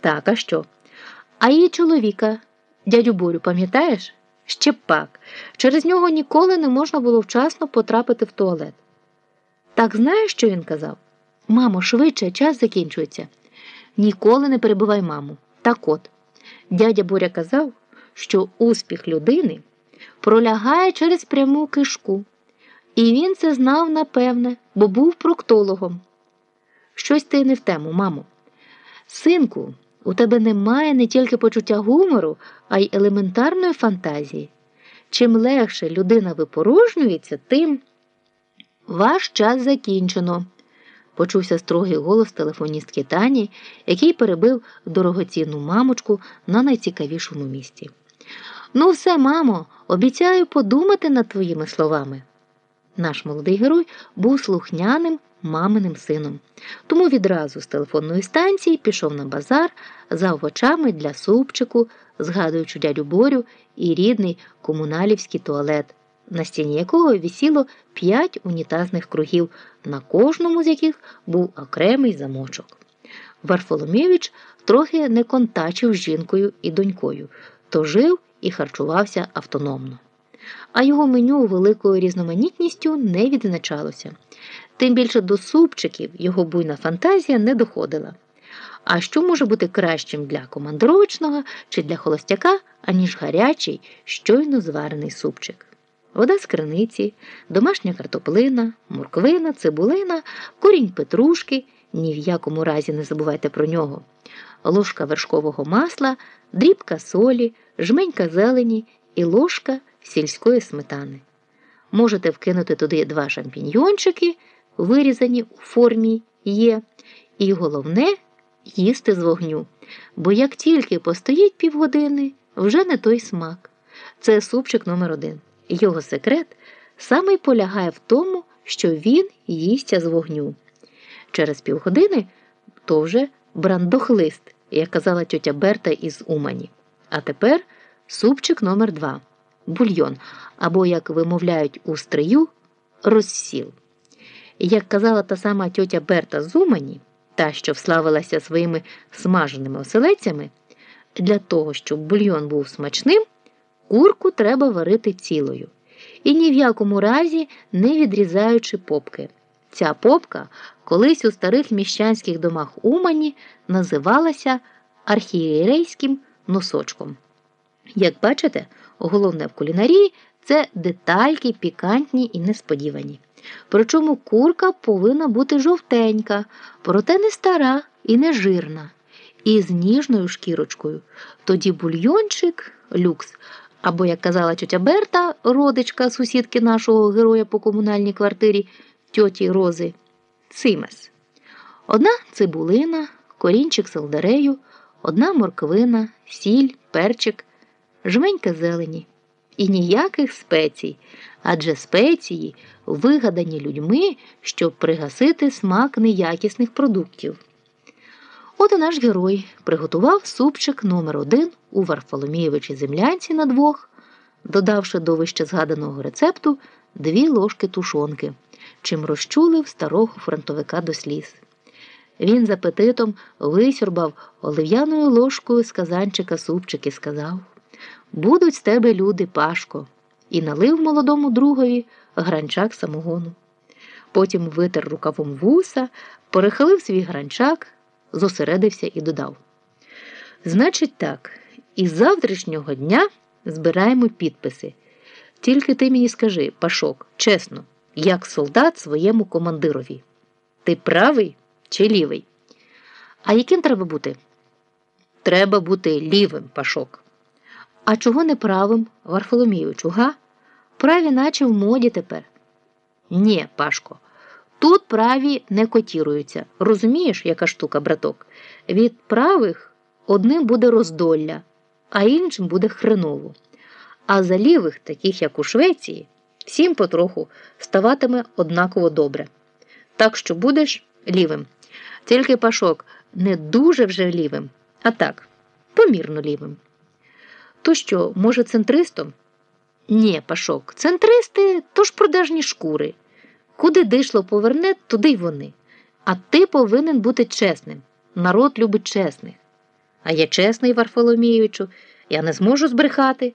Так, а що? А її чоловіка, дядю Борю, пам'ятаєш? Ще пак. Через нього ніколи не можна було вчасно потрапити в туалет. Так знаєш, що він казав? Мамо, швидше, час закінчується. Ніколи не перебивай маму. Так от, дядя Боря казав, що успіх людини пролягає через пряму кишку. І він це знав напевне, бо був проктологом. Щось ти не в тему, мамо. Синку, у тебе немає не тільки почуття гумору, а й елементарної фантазії. Чим легше людина випорожнюється, тим ваш час закінчено. Почувся строгий голос телефоністки Тані, який перебив дорогоцінну мамочку на найцікавішому місці. Ну, все, мамо, обіцяю подумати над твоїми словами. Наш молодий герой був слухняним маминим сином, тому відразу з телефонної станції пішов на базар за овочами для супчику, згадуючи дядю Борю і рідний комуналівський туалет, на стіні якого висіло п'ять унітазних кругів, на кожному з яких був окремий замочок. Варфоломєвич трохи не контачив з жінкою і донькою, то жив і харчувався автономно. А його меню великою різноманітністю не відзначалося. Тим більше до супчиків його буйна фантазія не доходила. А що може бути кращим для командировочного чи для холостяка, аніж гарячий, щойно зварений супчик? Вода з криниці, домашня картоплина, морквина, цибулина, корінь петрушки, ні в якому разі не забувайте про нього, ложка вершкового масла, дрібка солі, жменька зелені і ложка сільської сметани. Можете вкинути туди два шампіньйончики, вирізані у формі є, і головне їсти з вогню. Бо як тільки постоїть півгодини, вже не той смак. Це супчик номер один. Його секрет саме полягає в тому, що він їсться з вогню. Через півгодини то вже брандохлист, як казала тьотя Берта із Умані. А тепер супчик номер два бульйон, або, як вимовляють у стрию, розсіл. Як казала та сама тьотя Берта з Умані, та, що вславилася своїми смаженими оселецями, для того, щоб бульйон був смачним, курку треба варити цілою. І ні в якому разі не відрізаючи попки. Ця попка колись у старих міщанських домах Умані називалася архієрейським носочком. Як бачите, головне в кулінарії це детальки пікантні і несподівані. Причому курка повинна бути жовтенька, проте не стара і не жирна, і з ніжною шкірочкою. Тоді бульйончик люкс. Або, як казала тьотя Берта, родичка сусідки нашого героя по комунальній квартирі тьоті Рози, цимес. Одна цибулина, корінчик селдерею, одна морквина, сіль, перчик, жменька зелені. І ніяких спецій, адже спеції вигадані людьми, щоб пригасити смак неякісних продуктів. От і наш герой приготував супчик номер один у Варфоломієвичій землянці на двох, додавши до вище згаданого рецепту дві ложки тушонки, чим розчулив старого фронтовика до сліз. Він з апетитом висюрбав олив'яною ложкою з казанчика супчик і сказав Будуть з тебе люди, Пашко, і налив молодому другові гранчак самогону. Потім витер рукавом вуса, перехилив свій гранчак, зосередився і додав. Значить, так, із завтрашнього дня збираємо підписи. Тільки ти мені скажи, Пашок, чесно, як солдат своєму командирові. Ти правий чи лівий? А яким треба бути? Треба бути лівим, Пашок. А чого не правим, Варфоломійовичу, га? Праві, наче в моді тепер. Ні, Пашко, тут праві не котіруються. Розумієш, яка штука, браток? Від правих одним буде роздолля, а іншим буде хреново. А за лівих, таких як у Швеції, всім потроху ставатиме однаково добре. Так що будеш лівим. Тільки Пашок не дуже вже лівим, а так, помірно лівим. То що, може, центристом? Ні, Пашок, центристи то ж продажні шкури. Куди дишло поверне, туди й вони. А ти повинен бути чесним. Народ любить чесних. А я чесний, Варфоломійовичу, я не зможу збрехати.